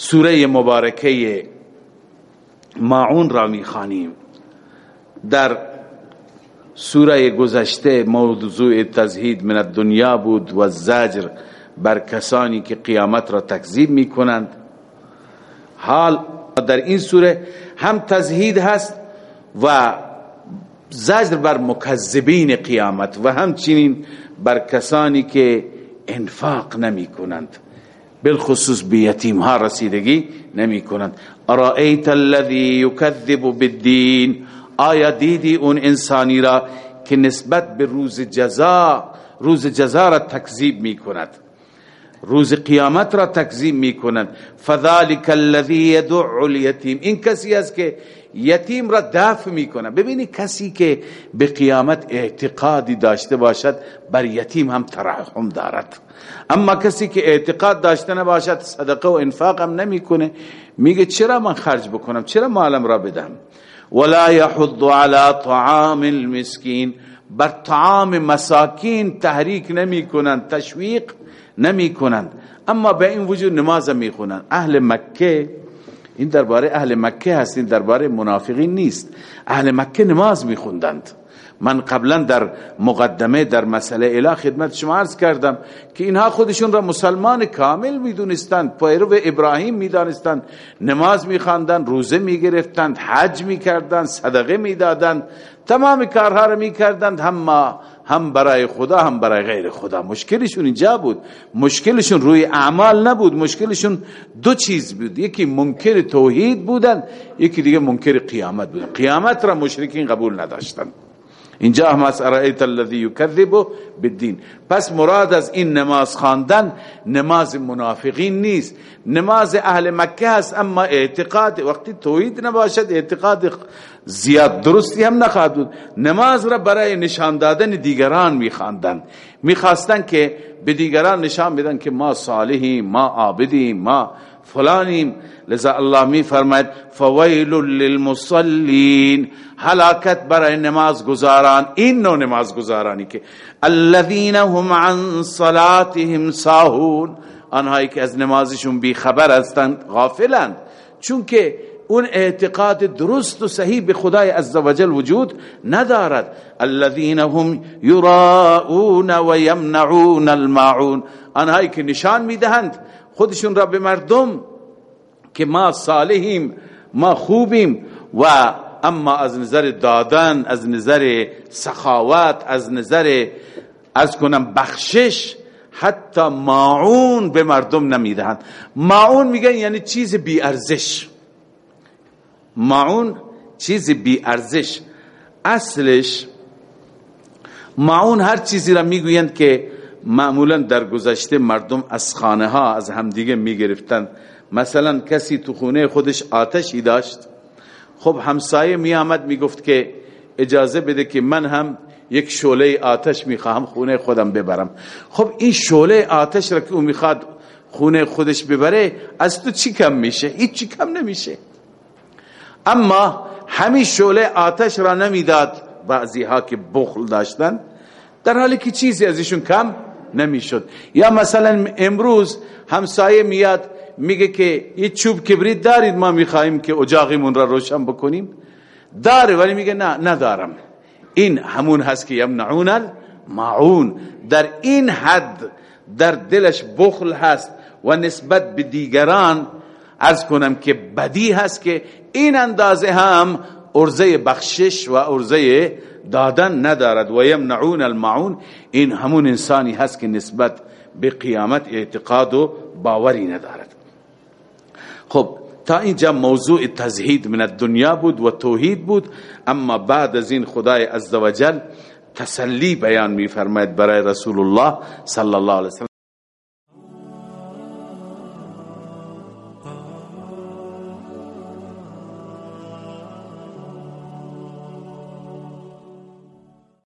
سوره مبارکه ماعون را می‌خوانیم. در سوره گذشته موضوع تزهید من الدنیا بود و زجر بر کسانی که قیامت را تکذیب می‌کنند. حال در این سوره هم تزهید هست و زجر بر مکذبین قیامت و همچنین بر کسانی که انفاق نمی کنند بالخصوص به یتیم ها رسیدگی نمی کنند ارائیت الذی یکذب بالدین آیا دیدی اون انسانی را که نسبت به روز جزا روز جزا را تکذیب می کند روز قیامت را تکذیب می کند فذلك الذي يدع اليتیم این کسی است که یتیم را دفع می کند ببینی کسی که به قیامت اعتقادی داشته باشد بر یتیم هم ترحم دارد. اما کسی که اعتقاد داشته نباشد صدقه و انفاق هم نمی‌کنه. میگه چرا من خرج بکنم؟ چرا مالم را بدم؟ ولا يحض على طعام المسكين بر طعام مساکین تحریک نمی کنند تشویق نمی کنند اما به این وجود نماز می خونند اهل مکه این درباره اهل مکه هست این درباره منافقین نیست. اهل مکه نماز می خوندند من قبلا در مقدمه در مسئله اله خدمت شما عرض کردم که اینها خودشون را مسلمان کامل می‌دونستند پیرو ابراهیم می‌دانستند نماز میخواندند روزه می‌گرفتند حج می‌کردند صدقه می‌دادند تمام کارها را می‌کردند هم هم برای خدا هم برای غیر خدا. مشکلشون اینجا بود. مشکلشون روی اعمال نبود. مشکلشون دو چیز بود. یکی منکر توحید بودند یکی دیگه منکر قیامت بودند قیامت را مشرکین قبول نداشتند اینجا هم از ارائیت الذی یکذب بالدین. پس مراد از این نماز خواندن نماز منافقین نیست. نماز اهل مکه است اما اعتقاد وقتی توحید نباشد اعتقاد زیاد درستی هم نخواهد بود. نماز را برای نشان دادن دیگران میخواندن. می‌خواستن که به دیگران نشان بدن که ما صالحیم ما عابدیم ما فلانیم. لذا الله می فرماید فویل للمصلین هلاکت برای نماز گزاران این نوع نماز گزارانی که الذين هم عن صلاتهم ساهون. آنهایی که از نمازشون بی خبر هستند غافلند. چون که اون اعتقاد درست و صحیح به خدای عزوجل وجود ندارد. الذين هم يراؤون و يمنعون الماعون. آنهایی که نشان می‌دهند خودشون را به مردم که ما صالحیم ما خوبیم و اما از نظر دادن از نظر سخاوت از نظر از کنم بخشش حتی معون به مردم نمی‌دهند. معون میگن یعنی چیز بی ارزش معون چیز بی ارزش اصلش معون هر چیزی را می‌گویند که معمولا در گذشته مردم از خانه ها از همدیگه می‌گرفتن. مثلا کسی تو خونه خودش آتشی داشت. خب همسایه می آمد می گفت که اجازه بده که من هم یک شعله آتش می‌خواهم خونه خودم ببرم. خب این شعله آتش را که او می‌خواد خونه خودش ببره از تو چی کم میشه؟ هیچ چی کم نمیشه. اما همین شعله آتش را نمی‌داد بعضی ها که بخل داشتن. در حالی که چیزی ازشون کم نمی‌شد. یا مثلا امروز همسایه میاد میگه که یه چوب کبریت دارید ما می‌خواهیم که اجاقیمون را روشن بکنیم. داره ولی میگه نه ندارم. این همون هست که یمنعون المعون در این حد در دلش بخل هست و نسبت به دیگران از کنم که بدی هست که این اندازه هم ارزه بخشش و ارزه دادن ندارد. و یمنعون المعون این همون انسانی هست که نسبت به قیامت اعتقاد و باوری ندارد. خب تا اینجا موضوع تزهید من الدنیا بود و توحید بود. اما بعد از این خدای عزوجل تسلی بیان می فرماید برای رسول الله صلی الله علیه وسلم